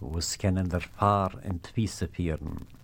wo skennen der Fahr in Twiesepieren.